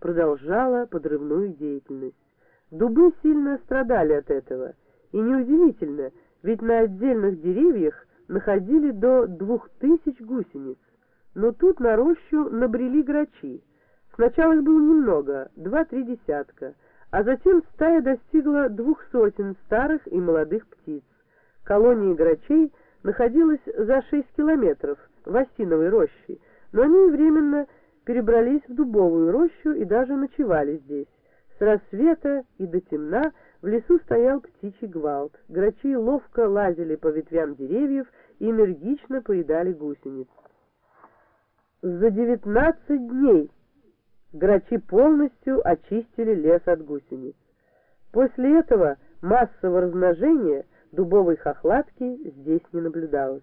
продолжала подрывную деятельность. Дубы сильно страдали от этого, и неудивительно, ведь на отдельных деревьях находили до двух тысяч гусениц. Но тут на рощу набрели грачи. Сначала их было немного, два-три десятка, а затем стая достигла двух сотен старых и молодых птиц. Колония грачей находилась за шесть километров в осиновой роще, но они временно перебрались в дубовую рощу и даже ночевали здесь. С рассвета и до темна в лесу стоял птичий гвалт. Грачи ловко лазили по ветвям деревьев и энергично поедали гусениц. За девятнадцать дней грачи полностью очистили лес от гусениц. После этого массового размножения дубовой хохлатки здесь не наблюдалось.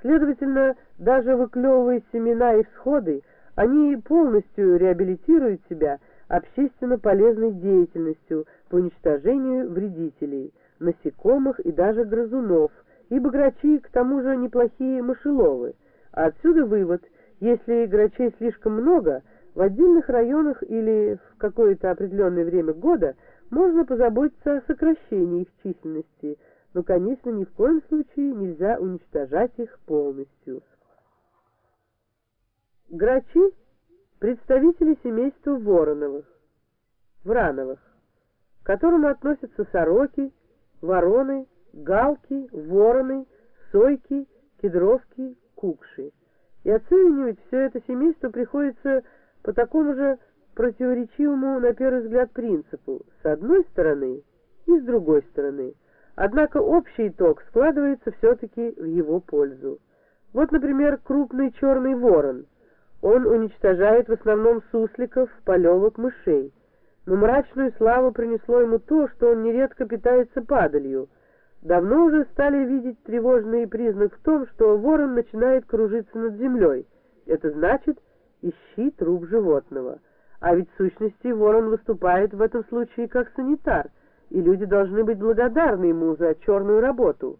Следовательно, даже выклевывая семена и всходы, они полностью реабилитируют себя общественно полезной деятельностью по уничтожению вредителей, насекомых и даже грызунов, ибо грачи к тому же неплохие мышеловы. А отсюда вывод, если грачей слишком много, в отдельных районах или в какое-то определенное время года можно позаботиться о сокращении их численности, но, конечно, ни в коем случае нельзя уничтожать их полностью. Грачи – представители семейства Вороновых, Врановых, к которому относятся сороки, вороны, галки, вороны, сойки, кедровки, кукши. И оценивать все это семейство приходится по такому же противоречивому, на первый взгляд, принципу, с одной стороны и с другой стороны. Однако общий итог складывается все-таки в его пользу. Вот, например, крупный черный ворон – он уничтожает в основном сусликов, полевок, мышей. Но мрачную славу принесло ему то, что он нередко питается падалью. Давно уже стали видеть тревожный признак в том, что ворон начинает кружиться над землей. Это значит, ищи труп животного. А ведь в сущности ворон выступает в этом случае как санитар, и люди должны быть благодарны ему за черную работу.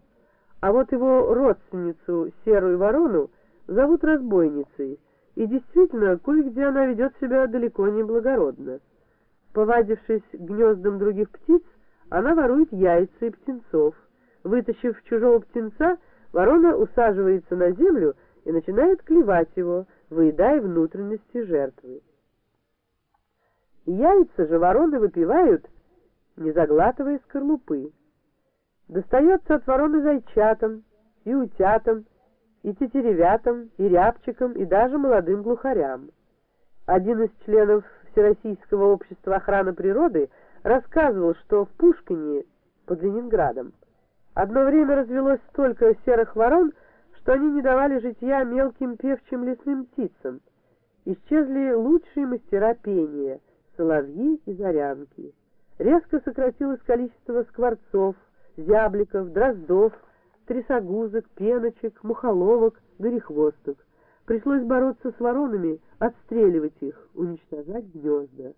А вот его родственницу, серую ворону, зовут разбойницей — и действительно, кое-где она ведет себя далеко не благородно. Повадившись гнездом других птиц, она ворует яйца и птенцов. Вытащив чужого птенца, ворона усаживается на землю и начинает клевать его, выедая внутренности жертвы. Яйца же вороны выпивают, не заглатывая скорлупы. Достается от вороны зайчатам и утятам, и тетеревятам, и рябчикам, и даже молодым глухарям. Один из членов Всероссийского общества охраны природы рассказывал, что в Пушкине под Ленинградом одно время развелось столько серых ворон, что они не давали житья мелким певчим лесным птицам. Исчезли лучшие мастера пения — соловьи и зарянки. Резко сократилось количество скворцов, зябликов, дроздов — трясогузок, пеночек, мухоловок, горехвосток. Пришлось бороться с воронами, отстреливать их, уничтожать гнезда.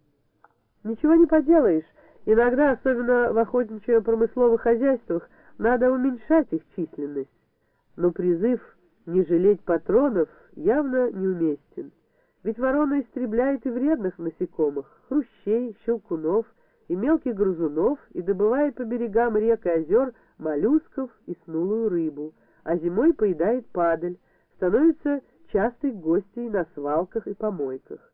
Ничего не поделаешь, иногда, особенно в охотничьо-промысловых хозяйствах, надо уменьшать их численность. Но призыв не жалеть патронов явно неуместен. Ведь ворона истребляет и вредных насекомых, хрущей, щелкунов и мелких грызунов и добывает по берегам рек и озер моллюсков и снулую рыбу, а зимой поедает падаль, становится частой гостьей на свалках и помойках.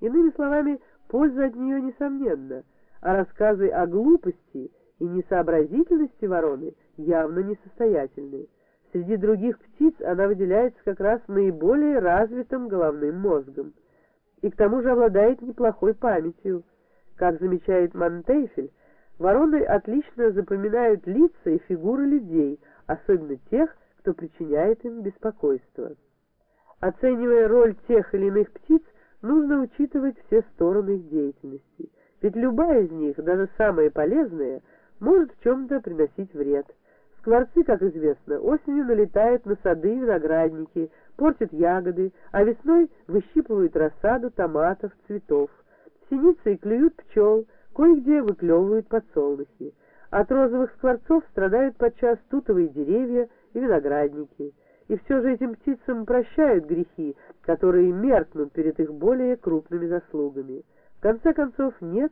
Иными словами, польза от нее несомненна, а рассказы о глупости и несообразительности вороны явно несостоятельны. Среди других птиц она выделяется как раз наиболее развитым головным мозгом. И к тому же обладает неплохой памятью. Как замечает Мантейфель, Вороны отлично запоминают лица и фигуры людей, особенно тех, кто причиняет им беспокойство. Оценивая роль тех или иных птиц, нужно учитывать все стороны их деятельности. Ведь любая из них, даже самая полезная, может в чем-то приносить вред. Скворцы, как известно, осенью налетают на сады и виноградники, портят ягоды, а весной выщипывают рассаду томатов, цветов. Синицы клюют пчел, Кое-где выклевывают подсолнухи. От розовых скворцов страдают подчас тутовые деревья и виноградники. И все же этим птицам прощают грехи, которые меркнут перед их более крупными заслугами. конце концов, нет